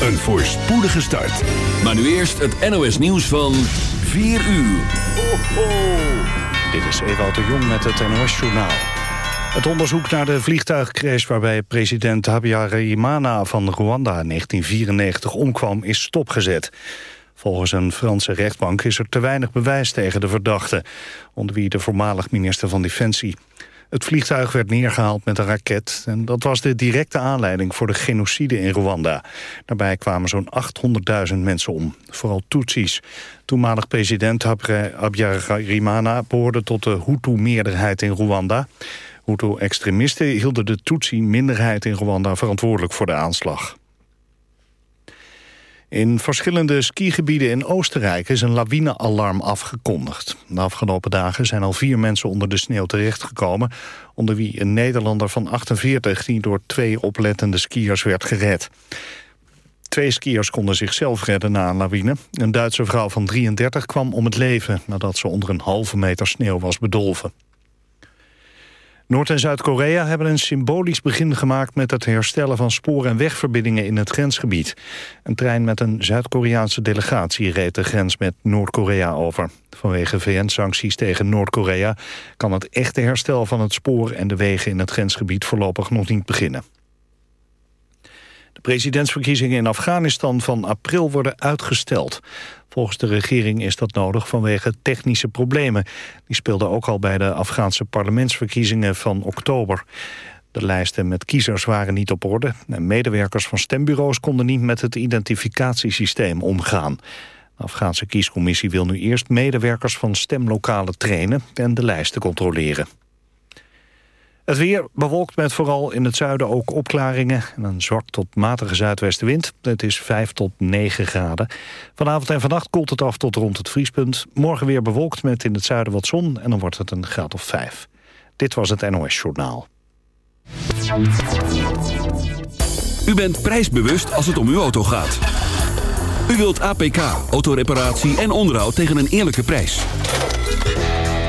Een voorspoedige start. Maar nu eerst het NOS nieuws van 4 uur. Ho, ho. Dit is Ewout de Jong met het NOS Journaal. Het onderzoek naar de vliegtuigcrash waarbij president Habyarimana van Rwanda in 1994 omkwam is stopgezet. Volgens een Franse rechtbank is er te weinig bewijs tegen de verdachte, onder wie de voormalig minister van Defensie. Het vliegtuig werd neergehaald met een raket en dat was de directe aanleiding voor de genocide in Rwanda. Daarbij kwamen zo'n 800.000 mensen om, vooral Tutsis. Toenmalig president Habyarimana behoorde tot de Hutu-meerderheid in Rwanda. Hutu-extremisten hielden de Tutsi-minderheid in Rwanda verantwoordelijk voor de aanslag. In verschillende skigebieden in Oostenrijk is een lawinealarm afgekondigd. De afgelopen dagen zijn al vier mensen onder de sneeuw terechtgekomen... onder wie een Nederlander van 48 die door twee oplettende skiers werd gered. Twee skiers konden zichzelf redden na een lawine. Een Duitse vrouw van 33 kwam om het leven... nadat ze onder een halve meter sneeuw was bedolven. Noord- en Zuid-Korea hebben een symbolisch begin gemaakt... met het herstellen van spoor- en wegverbindingen in het grensgebied. Een trein met een Zuid-Koreaanse delegatie reed de grens met Noord-Korea over. Vanwege VN-sancties tegen Noord-Korea... kan het echte herstel van het spoor en de wegen in het grensgebied voorlopig nog niet beginnen. De presidentsverkiezingen in Afghanistan van april worden uitgesteld. Volgens de regering is dat nodig vanwege technische problemen. Die speelden ook al bij de Afghaanse parlementsverkiezingen van oktober. De lijsten met kiezers waren niet op orde... en medewerkers van stembureaus konden niet met het identificatiesysteem omgaan. De Afghaanse kiescommissie wil nu eerst medewerkers van stemlokalen trainen... en de lijsten controleren. Het weer bewolkt met vooral in het zuiden ook opklaringen... en een zwak tot matige zuidwestenwind. Het is 5 tot 9 graden. Vanavond en vannacht koelt het af tot rond het vriespunt. Morgen weer bewolkt met in het zuiden wat zon... en dan wordt het een graad of 5. Dit was het NOS Journaal. U bent prijsbewust als het om uw auto gaat. U wilt APK, autoreparatie en onderhoud tegen een eerlijke prijs.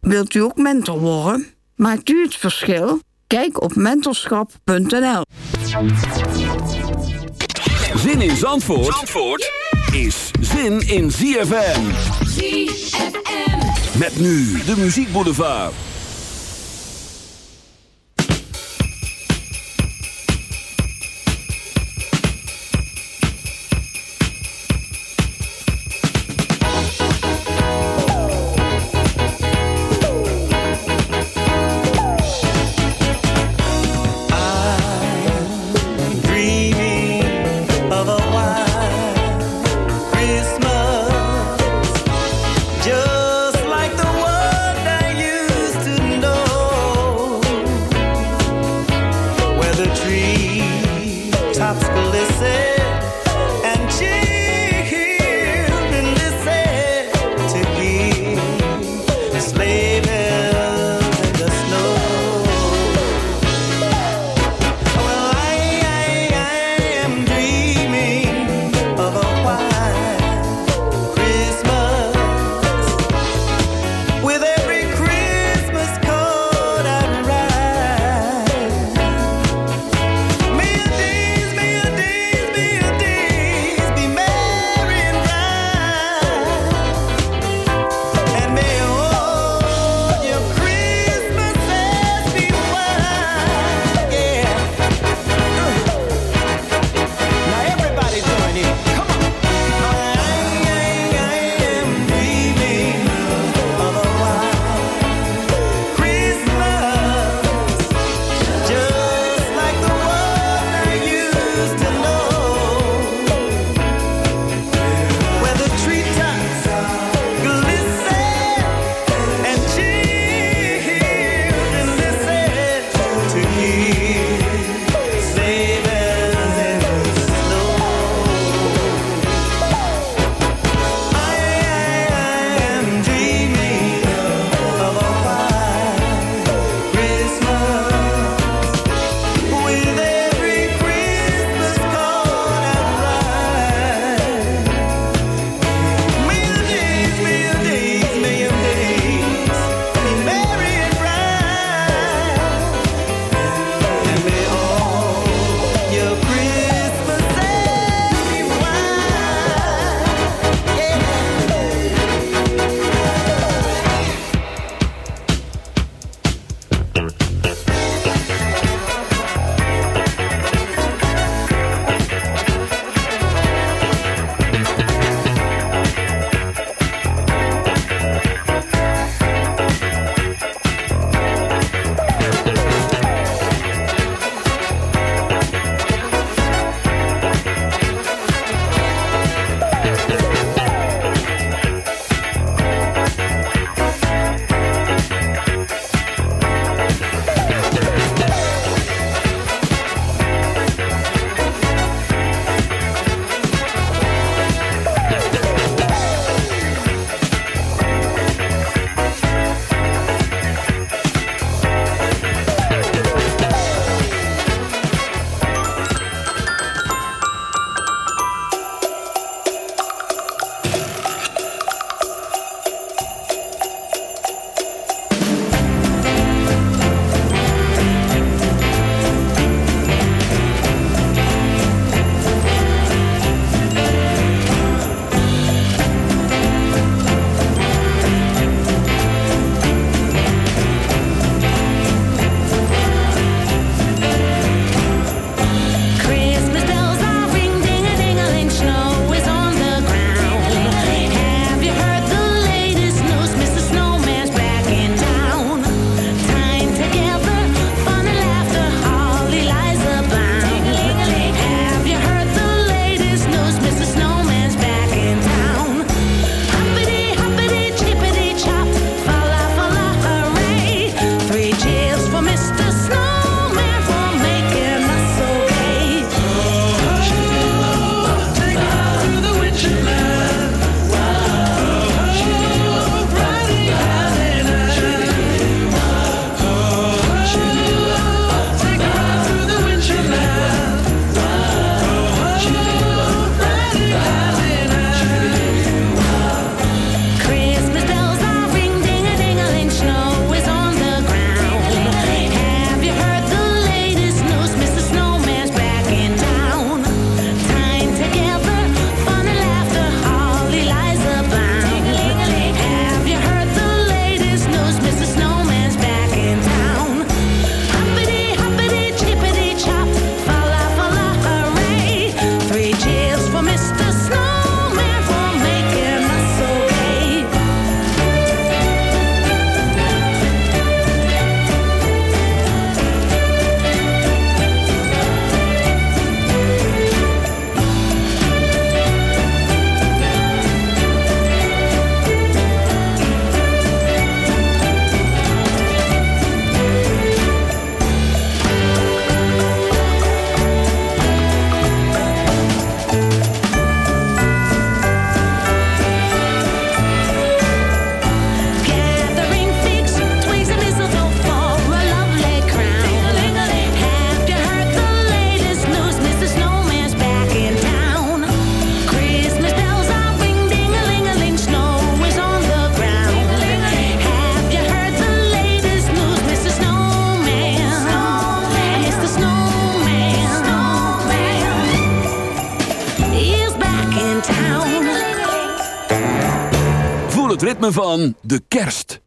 Wilt u ook mentor worden? Maakt u het verschil? Kijk op mentorschap.nl. Zin in Zandvoort, Zandvoort is zin in ZFM. ZFM. Met nu de muziekboulevard. dreaming van de kerst.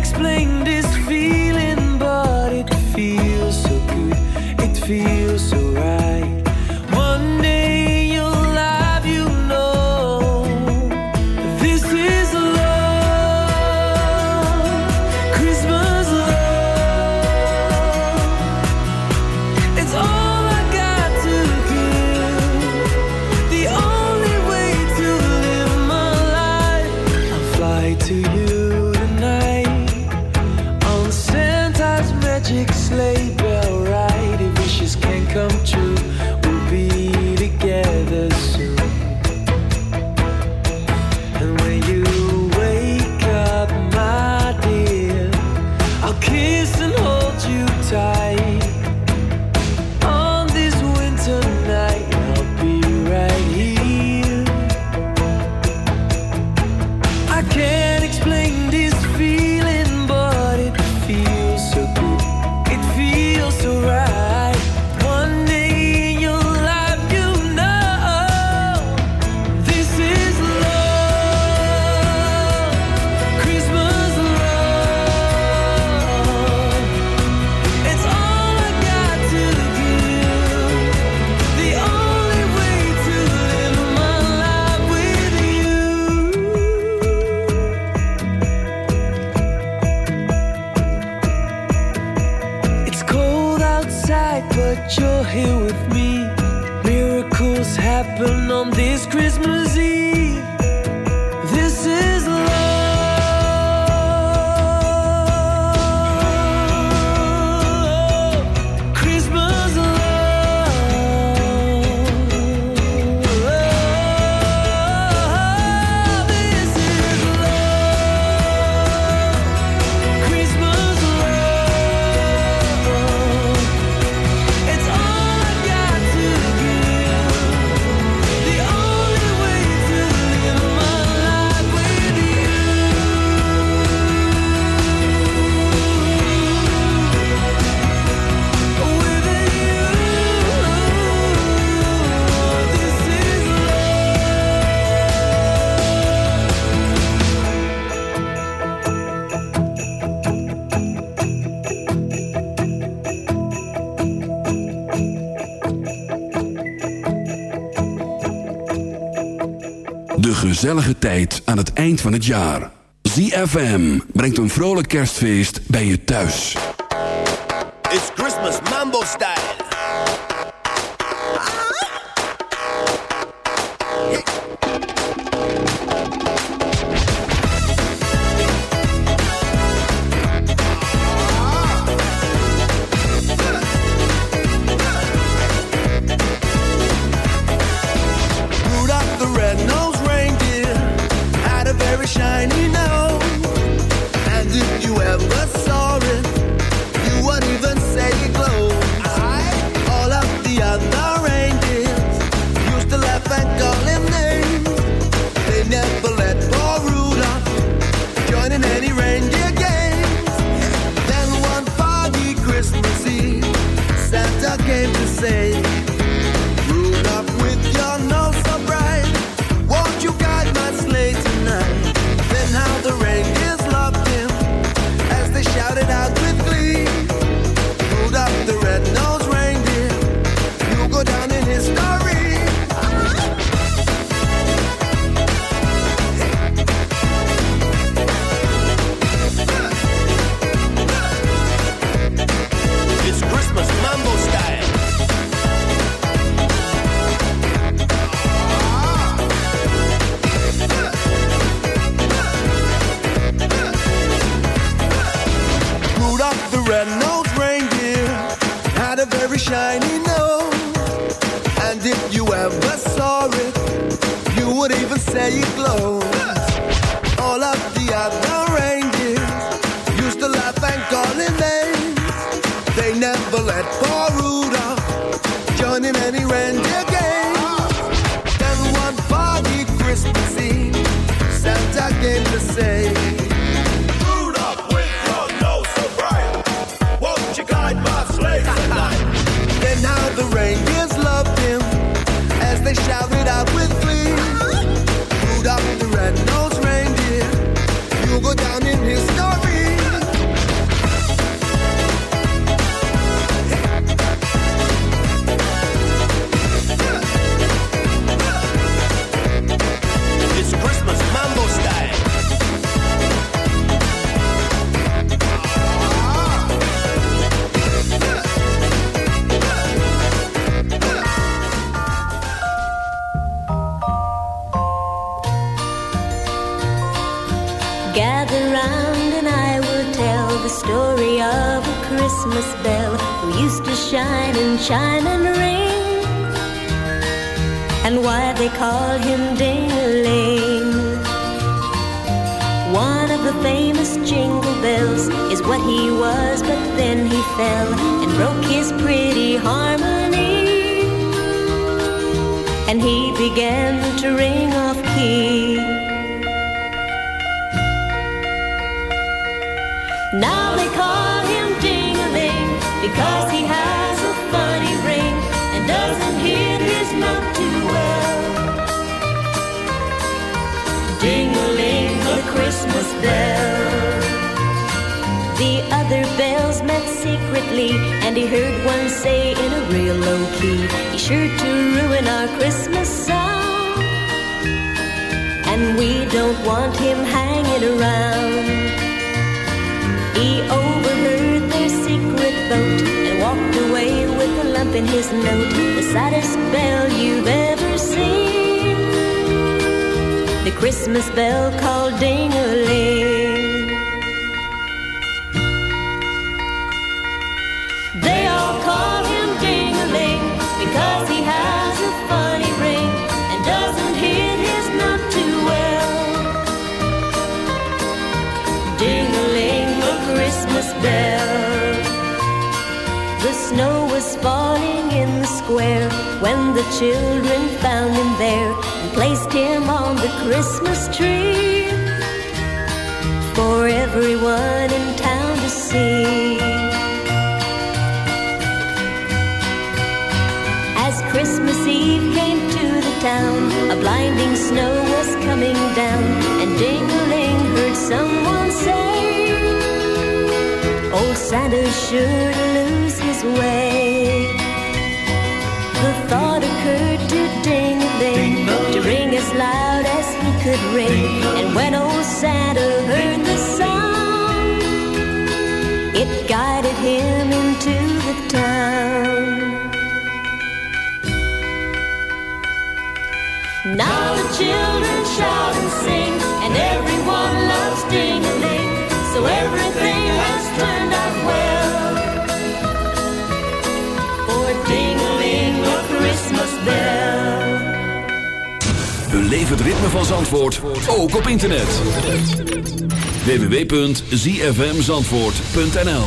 explain this feeling, but it feels so good. It feels so right. gezellige tijd aan het eind van het jaar. ZFM brengt een vrolijk kerstfeest bij je thuis. It's Christmas Mambo and why they call him Ding-a-ling. One of the famous jingle bells is what he was, but then he fell and broke his pretty harmony. And he began to ring off key. Now they call bell. The other bells met secretly, and he heard one say in a real low key, He's sure to ruin our Christmas song. And we don't want him hanging around. He overheard their secret vote and walked away with a lump in his note, the saddest bell you've ever Christmas bell called ding-a-ling. They all call him ding-a-ling because he has a funny ring and doesn't hit his note too well. Ding-a-ling, a Christmas bell. The snow was falling in the square when the children found him there placed him on the Christmas tree for everyone in town to see. As Christmas Eve came to the town, a blinding snow was coming down, and Ding-a-ling heard someone say, Old Santa's sure to lose his way. As loud as he could ring, and when old Santa heard the sound, it guided him into the town. Now the children shout and sing, and everyone loves ding-a-ling, so everything has turned out well. For ding-a-ling, a Christmas bell. Beleef het ritme van Zandvoort, ook op internet. www.zfmzandvoort.nl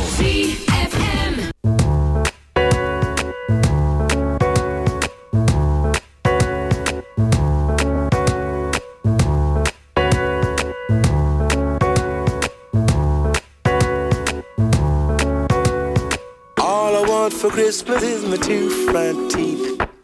All I want for Christmas is my two front teeth.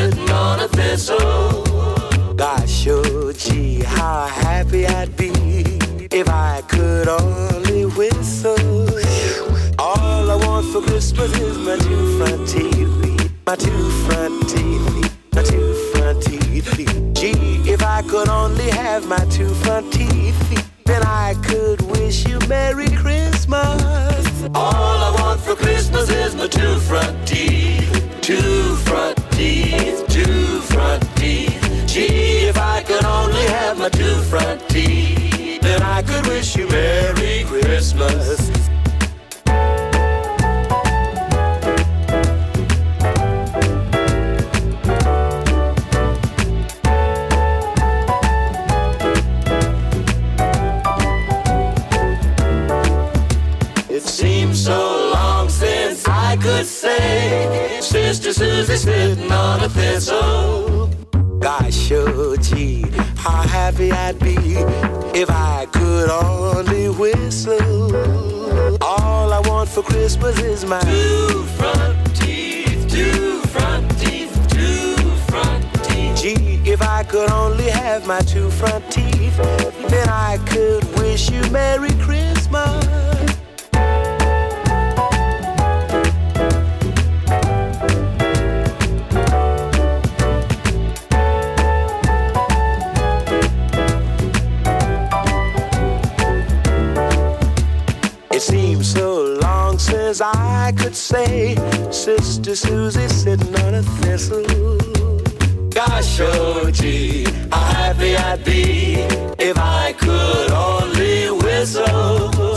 Sitting on a thistle.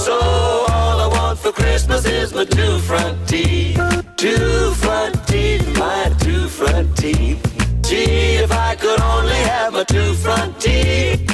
So all I want for Christmas is my two front teeth, two front teeth, my two front teeth. Gee, if I could only have my two front teeth,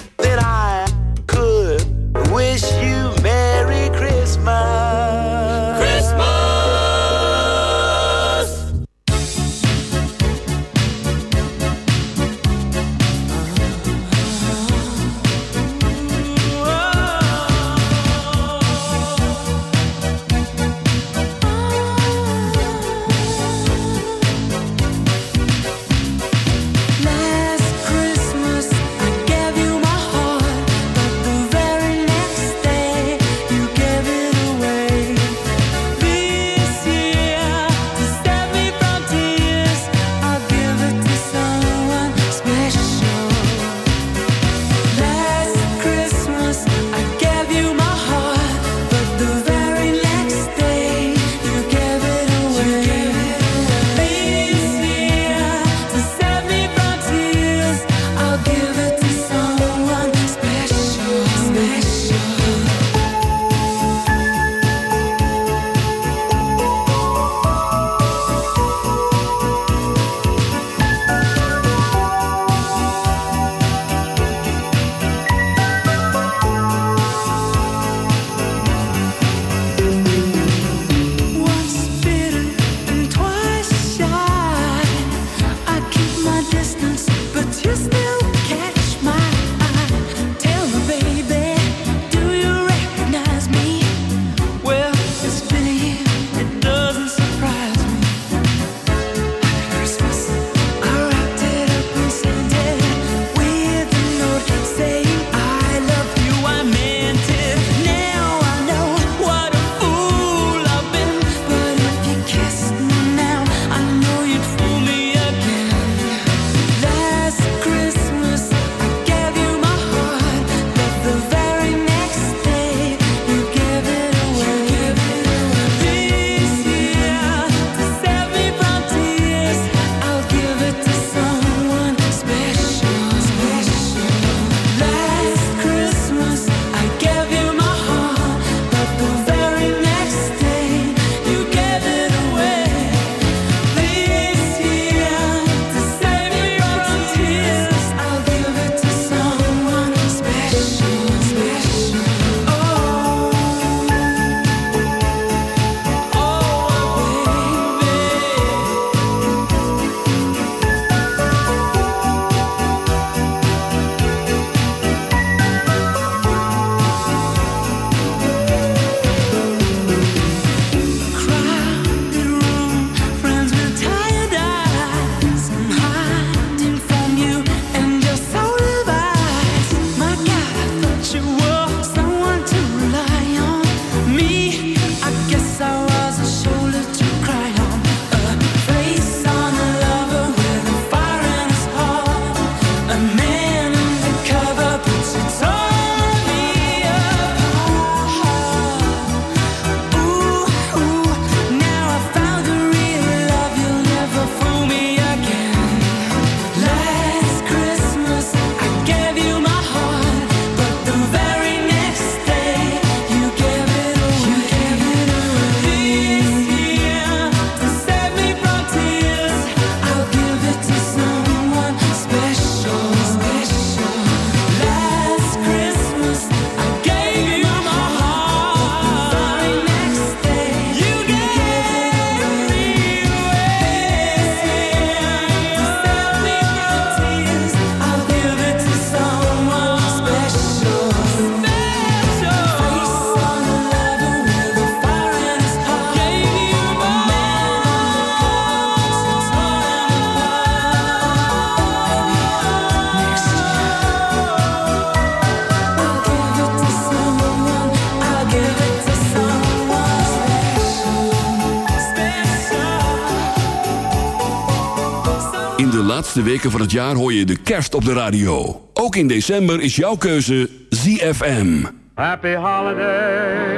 laatste weken van het jaar hoor je de kerst op de radio. Ook in december is jouw keuze ZFM. Happy holiday.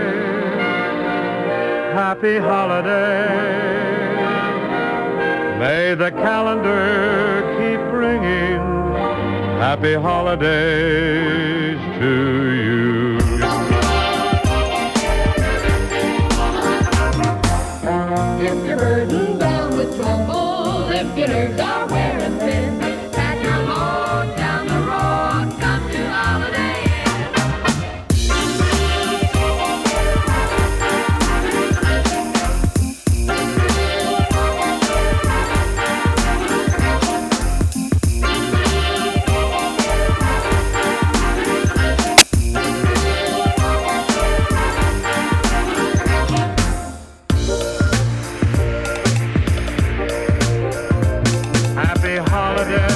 Happy holiday. May the calendar keep bringing happy holidays to you. happy holidays.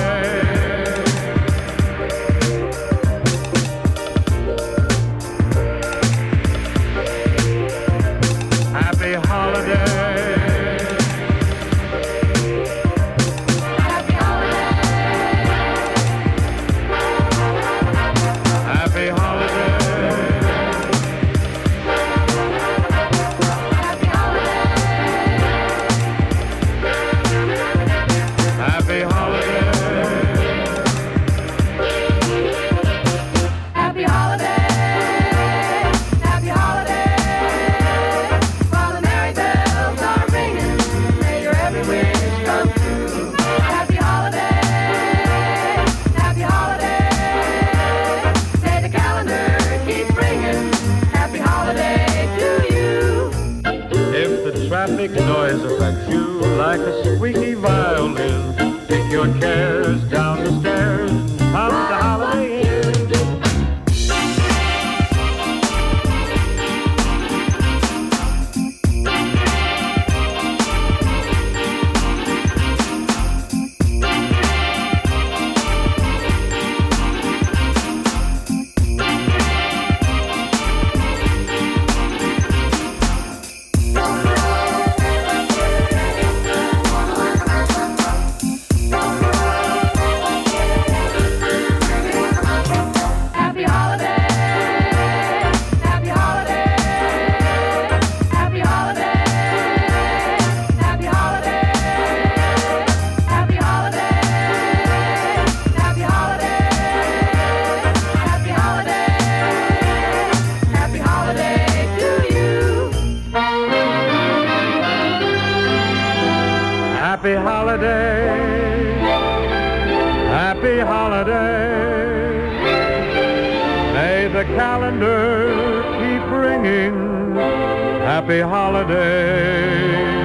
holiday, happy holiday. May the calendar keep ringing, happy holiday.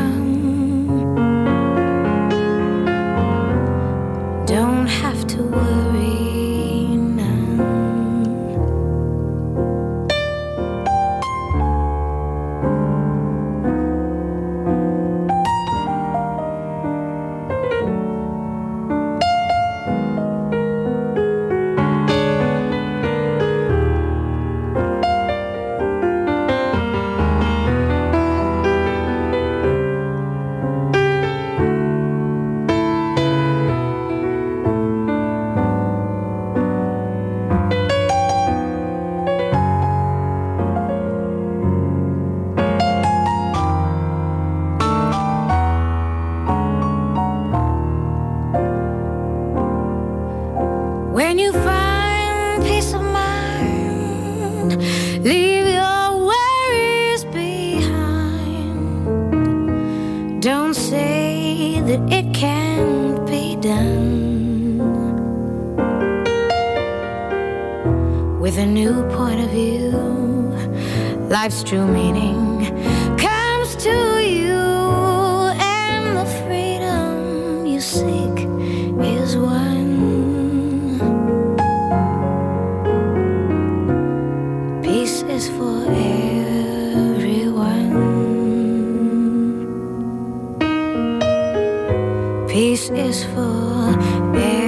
Peace is for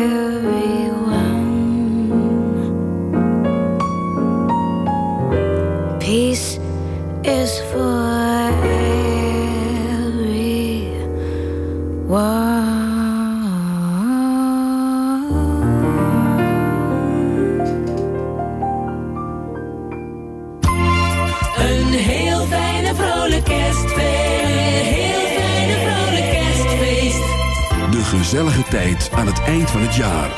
gezellige tijd aan het eind van het jaar.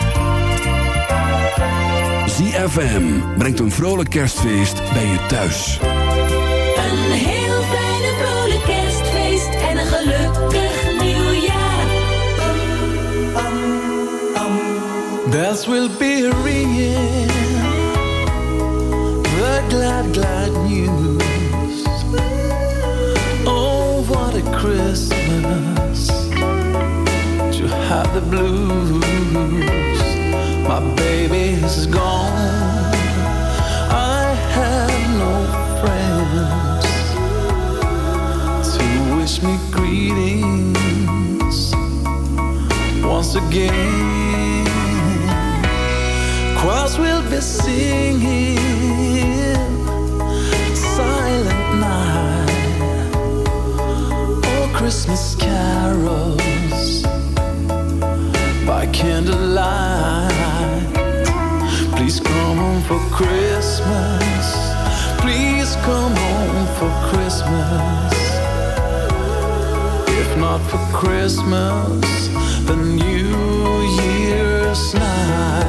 ZFM brengt een vrolijk kerstfeest bij je thuis. Een heel fijne vrolijk kerstfeest. En een gelukkig nieuwjaar. Bells will be ringing, the glad, glad news. Oh, what a Christmas have the blues. My baby is gone, I have no friends to wish me greetings once again. Choirs will be singing Silent night Oh, Christmas carols candlelight. Please come home for Christmas. Please come home for Christmas. If not for Christmas The New Year's night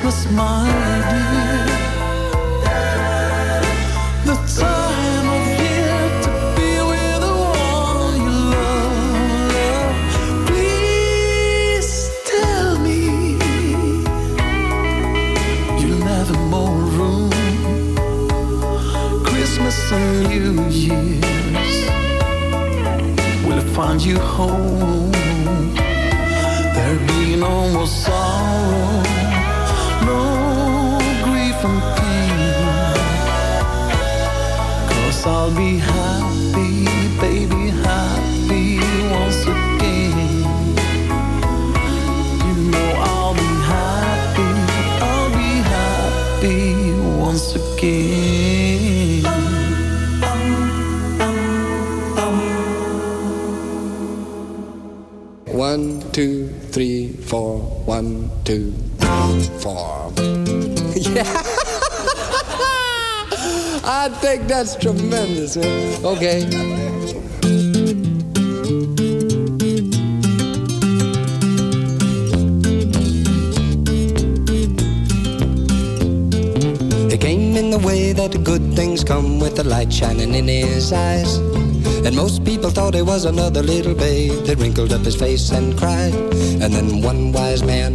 Christmas, my dear. The time of year to be with the one you love. Please tell me you'll have more room. Christmas and New Year's will find you home. There'll be no Cause I'll be happy, baby, happy once again. You know I'll be happy, I'll be happy once again. One, two, three, four. One, two, I think that's tremendous, man. Okay. It came in the way that good things come with the light shining in his eyes. And most people thought he was another little babe that wrinkled up his face and cried. And then one wise man,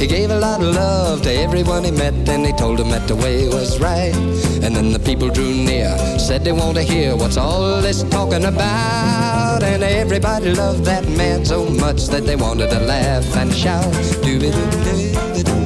He gave a lot of love to everyone he met and he told them that the way was right. And then the people drew near, said they want to hear what's all this talking about. And everybody loved that man so much that they wanted to laugh and shout. But a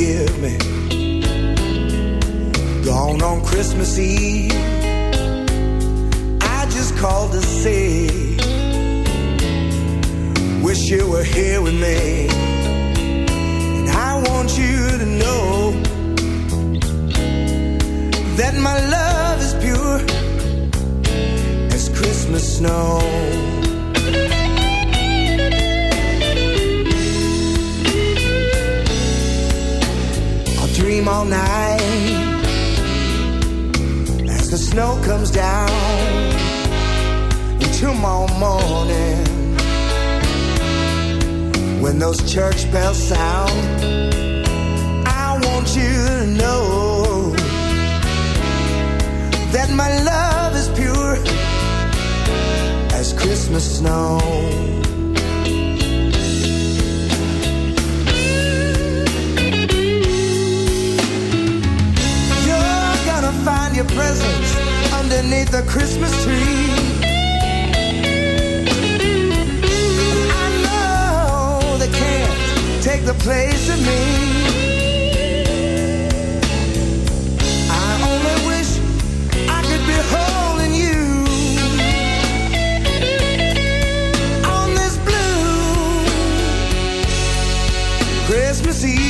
Forgive me. Gone on Christmas Eve. I just called to say, wish you were here with me. And I want you to know that my love is pure as Christmas snow. Dream all night. As the snow comes down tomorrow morning when those church bells sound I want you to know that my love is pure as Christmas snow find your presents underneath the Christmas tree. I know they can't take the place of me. I only wish I could be holding you on this blue Christmas Eve.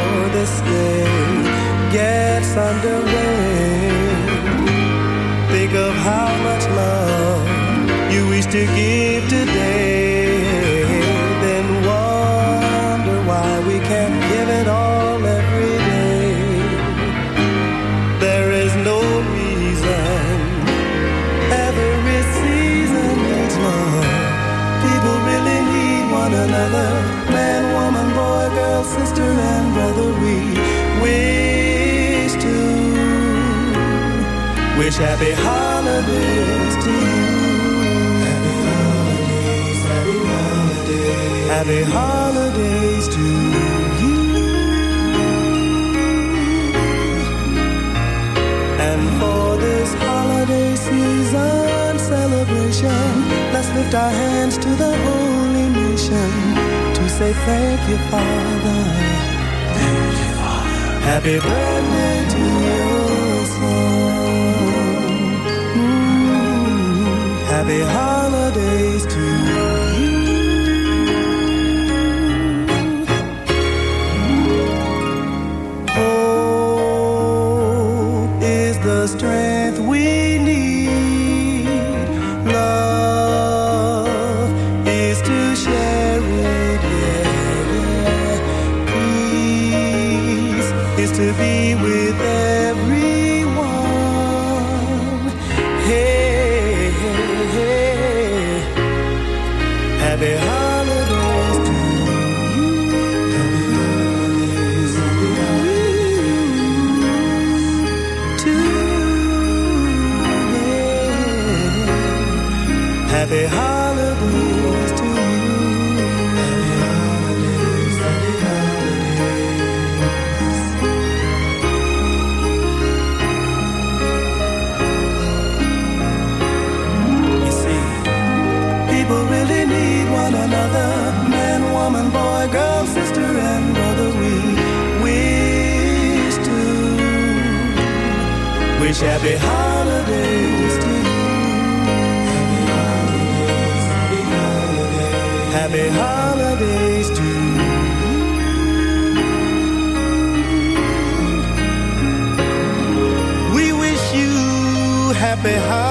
this day gets underway, think of how much love you wish to give today. Happy boy, girl, sister, and brother. We wish to wish happy holidays to you. Happy holidays happy holidays, happy holidays to you. We wish you happy holidays.